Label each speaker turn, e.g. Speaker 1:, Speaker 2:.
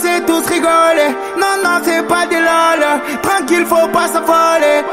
Speaker 1: C'est tous rigolé. Non, non, c'est pas des lol. Tranquille, faut pas s'affoler.